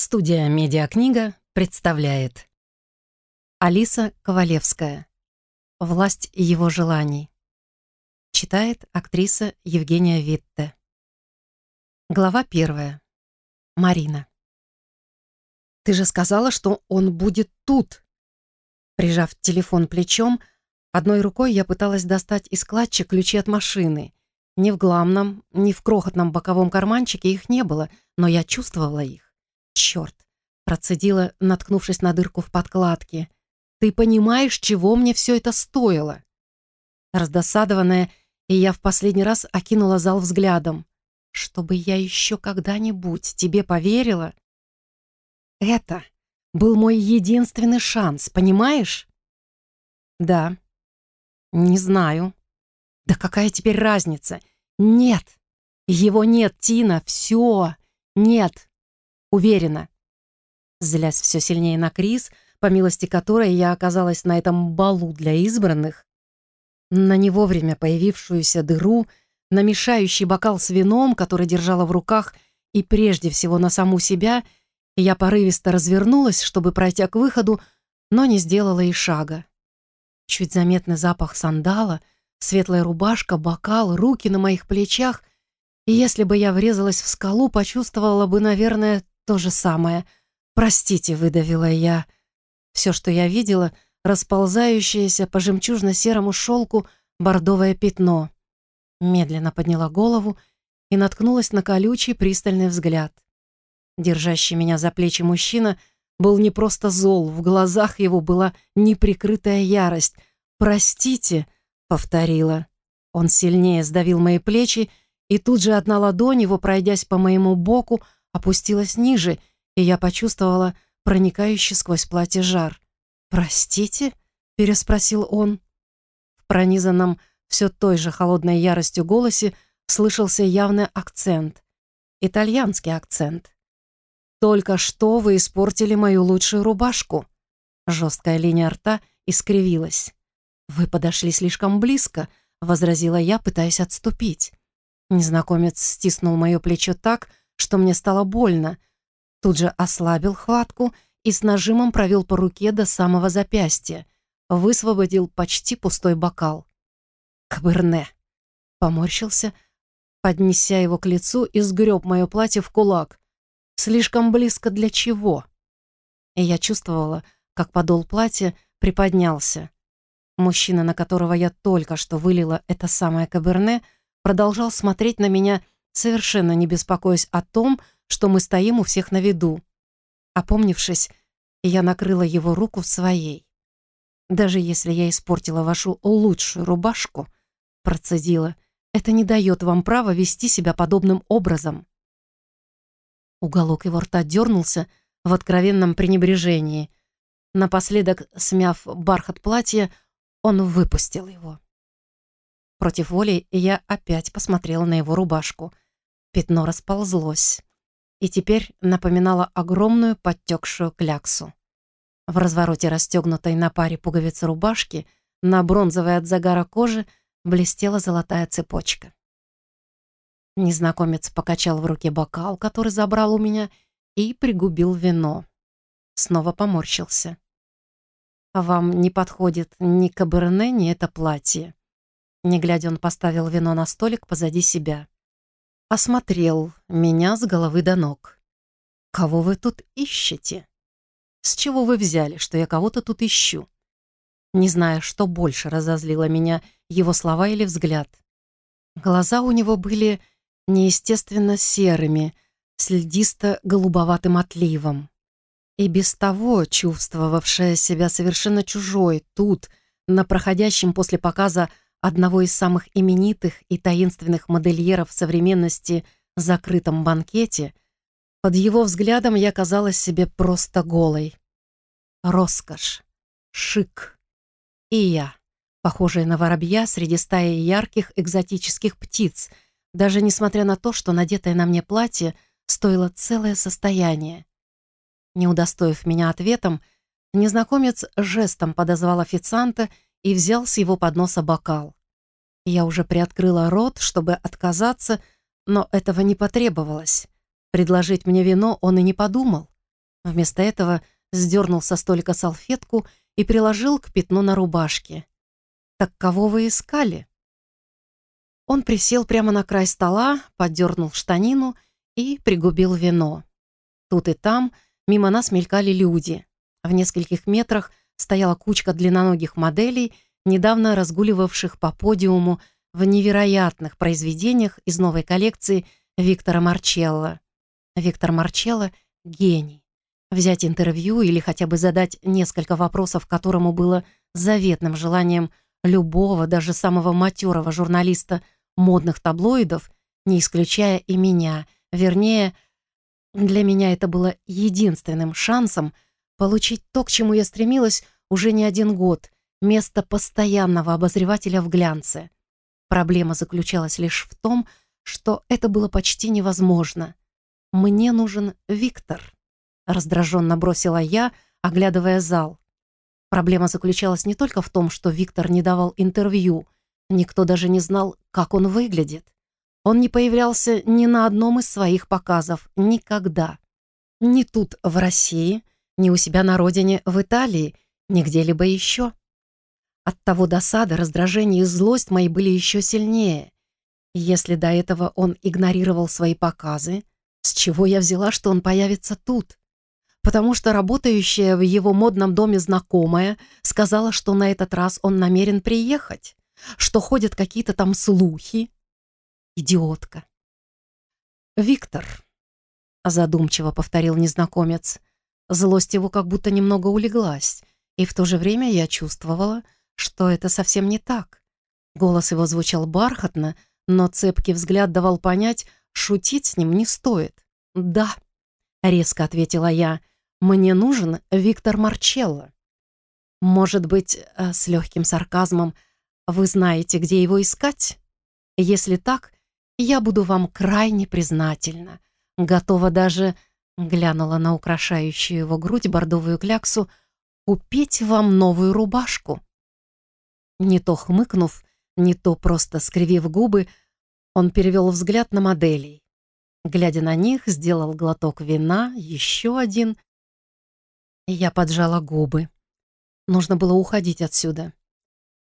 Студия «Медиакнига» представляет Алиса Ковалевская «Власть его желаний» Читает актриса Евгения Витте Глава первая. Марина «Ты же сказала, что он будет тут!» Прижав телефон плечом, одной рукой я пыталась достать из клатча ключи от машины. Ни в главном, ни в крохотном боковом карманчике их не было, но я чувствовала их. «Черт!» — процедила, наткнувшись на дырку в подкладке. «Ты понимаешь, чего мне все это стоило?» Раздосадованная, и я в последний раз окинула зал взглядом. «Чтобы я еще когда-нибудь тебе поверила?» «Это был мой единственный шанс, понимаешь?» «Да». «Не знаю». «Да какая теперь разница?» «Нет». «Его нет, Тина, все. Нет, Уверена. Злясь все сильнее на Крис, по милости которой я оказалась на этом балу для избранных, на не вовремя появившуюся дыру, на мешающий бокал с вином, который держала в руках, и прежде всего на саму себя, я порывисто развернулась, чтобы пройти к выходу, но не сделала и шага. Чуть заметный запах сандала, светлая рубашка, бокал, руки на моих плечах, и если бы я врезалась в скалу, почувствовала бы, наверное, то же самое. «Простите», — выдавила я. Все, что я видела, расползающееся по жемчужно-серому шелку бордовое пятно. Медленно подняла голову и наткнулась на колючий пристальный взгляд. Держащий меня за плечи мужчина был не просто зол, в глазах его была неприкрытая ярость. «Простите», — повторила. Он сильнее сдавил мои плечи, и тут же одна ладонь его, пройдясь по моему боку, — опустилась ниже, и я почувствовала проникающий сквозь платье жар. «Простите?» — переспросил он. В пронизанном все той же холодной яростью голосе слышался явный акцент. Итальянский акцент. «Только что вы испортили мою лучшую рубашку». Жесткая линия рта искривилась. «Вы подошли слишком близко», — возразила я, пытаясь отступить. Незнакомец стиснул мое плечо так, что мне стало больно. Тут же ослабил хватку и с нажимом провел по руке до самого запястья. Высвободил почти пустой бокал. «Каберне!» Поморщился, поднеся его к лицу и сгреб мое платье в кулак. «Слишком близко для чего?» И я чувствовала, как подол платья приподнялся. Мужчина, на которого я только что вылила это самое каберне, продолжал смотреть на меня совершенно не беспокоясь о том, что мы стоим у всех на виду. Опомнившись, я накрыла его руку своей. «Даже если я испортила вашу лучшую рубашку», процедила, «это не дает вам права вести себя подобным образом». Уголок его рта дернулся в откровенном пренебрежении. Напоследок, смяв бархат платья, он выпустил его. Против воли я опять посмотрела на его рубашку. Пятно расползлось и теперь напоминало огромную подтекшую кляксу. В развороте расстегнутой на паре пуговицы рубашки на бронзовой от загара кожи блестела золотая цепочка. Незнакомец покачал в руке бокал, который забрал у меня, и пригубил вино. Снова поморщился. «Вам не подходит ни каберне, ни это платье». Не глядя, он поставил вино на столик позади себя. Осмотрел меня с головы до ног. «Кого вы тут ищете? С чего вы взяли, что я кого-то тут ищу?» Не знаю, что больше разозлило меня, его слова или взгляд. Глаза у него были неестественно серыми, с льдисто-голубоватым отливом. И без того чувствовавшая себя совершенно чужой тут, на проходящем после показа одного из самых именитых и таинственных модельеров современности закрытом банкете, под его взглядом я казалась себе просто голой. Роскошь, шик. И я, похожая на воробья среди стаи ярких экзотических птиц, даже несмотря на то, что надетое на мне платье стоило целое состояние. Не удостоив меня ответом, незнакомец жестом подозвал официанта и взял с его подноса бокал. Я уже приоткрыла рот, чтобы отказаться, но этого не потребовалось. Предложить мне вино он и не подумал. Вместо этого сдернул со столика салфетку и приложил к пятну на рубашке. «Так кого вы искали?» Он присел прямо на край стола, поддернул штанину и пригубил вино. Тут и там мимо нас мелькали люди. В нескольких метрах стояла кучка длинноногих моделей, недавно разгуливавших по подиуму в невероятных произведениях из новой коллекции Виктора Марчелло. Виктор Марчелло — гений. Взять интервью или хотя бы задать несколько вопросов, которому было заветным желанием любого, даже самого матерого журналиста модных таблоидов, не исключая и меня. Вернее, для меня это было единственным шансом получить то, к чему я стремилась уже не один год — место постоянного обозревателя в глянце. Проблема заключалась лишь в том, что это было почти невозможно. «Мне нужен Виктор», — раздраженно бросила я, оглядывая зал. Проблема заключалась не только в том, что Виктор не давал интервью, никто даже не знал, как он выглядит. Он не появлялся ни на одном из своих показов, никогда. Ни тут, в России, ни у себя на родине, в Италии, ни где-либо еще. От того досада, раздражение и злость мои были еще сильнее. Если до этого он игнорировал свои показы, с чего я взяла, что он появится тут? Потому что работающая в его модном доме знакомая сказала, что на этот раз он намерен приехать, что ходят какие-то там слухи. Идиотка. «Виктор», — задумчиво повторил незнакомец, злость его как будто немного улеглась, и в то же время я чувствовала, что это совсем не так. Голос его звучал бархатно, но цепкий взгляд давал понять, шутить с ним не стоит. «Да», — резко ответила я, — «мне нужен Виктор Марчелло». «Может быть, э, с легким сарказмом, вы знаете, где его искать? Если так, я буду вам крайне признательна. Готова даже...» глянула на украшающую его грудь бордовую кляксу, «купить вам новую рубашку». Не то хмыкнув, не то просто скривив губы, он перевел взгляд на моделей. Глядя на них, сделал глоток вина, еще один. Я поджала губы. Нужно было уходить отсюда.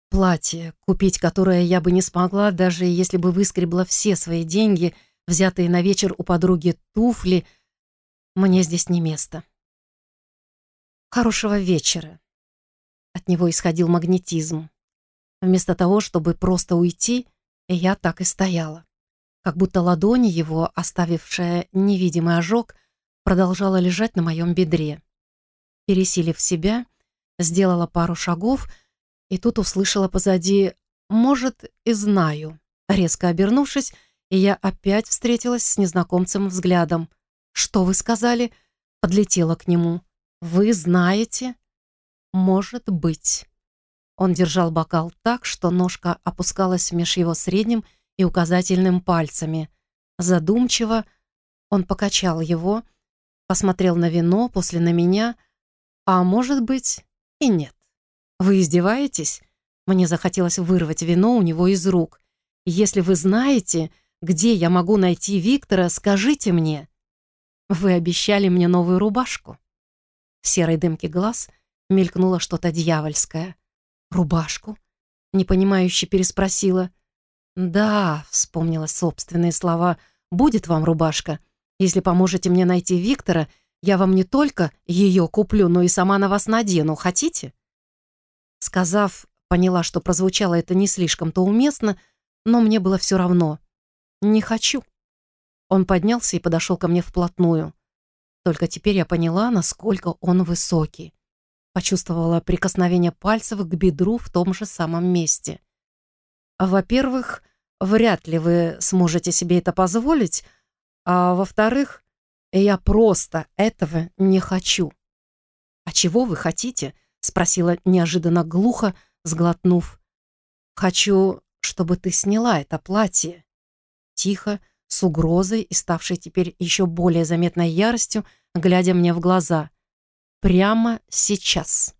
Платье, купить которое я бы не смогла, даже если бы выскребла все свои деньги, взятые на вечер у подруги туфли. Мне здесь не место. Хорошего вечера. От него исходил магнетизм. Вместо того, чтобы просто уйти, я так и стояла. Как будто ладони его, оставившая невидимый ожог, продолжала лежать на моем бедре. Пересилив себя, сделала пару шагов и тут услышала позади «может, и знаю». Резко обернувшись, я опять встретилась с незнакомцем взглядом. «Что вы сказали?» Подлетела к нему. «Вы знаете?» «Может быть». Он держал бокал так, что ножка опускалась меж его средним и указательным пальцами. Задумчиво он покачал его, посмотрел на вино, после на меня, а может быть и нет. «Вы издеваетесь?» Мне захотелось вырвать вино у него из рук. «Если вы знаете, где я могу найти Виктора, скажите мне». «Вы обещали мне новую рубашку». В серой дымке глаз мелькнуло что-то дьявольское. «Рубашку?» — непонимающе переспросила. «Да», — вспомнила собственные слова, — «будет вам рубашка. Если поможете мне найти Виктора, я вам не только ее куплю, но и сама на вас надену. Хотите?» Сказав, поняла, что прозвучало это не слишком-то уместно, но мне было все равно. «Не хочу». Он поднялся и подошел ко мне вплотную. Только теперь я поняла, насколько он высокий. Почувствовала прикосновение пальцев к бедру в том же самом месте. Во-первых, вряд ли вы сможете себе это позволить, а во-вторых, я просто этого не хочу. «А чего вы хотите?» — спросила неожиданно глухо, сглотнув. «Хочу, чтобы ты сняла это платье». Тихо, с угрозой и ставшей теперь еще более заметной яростью, глядя мне в глаза. Прямо сейчас.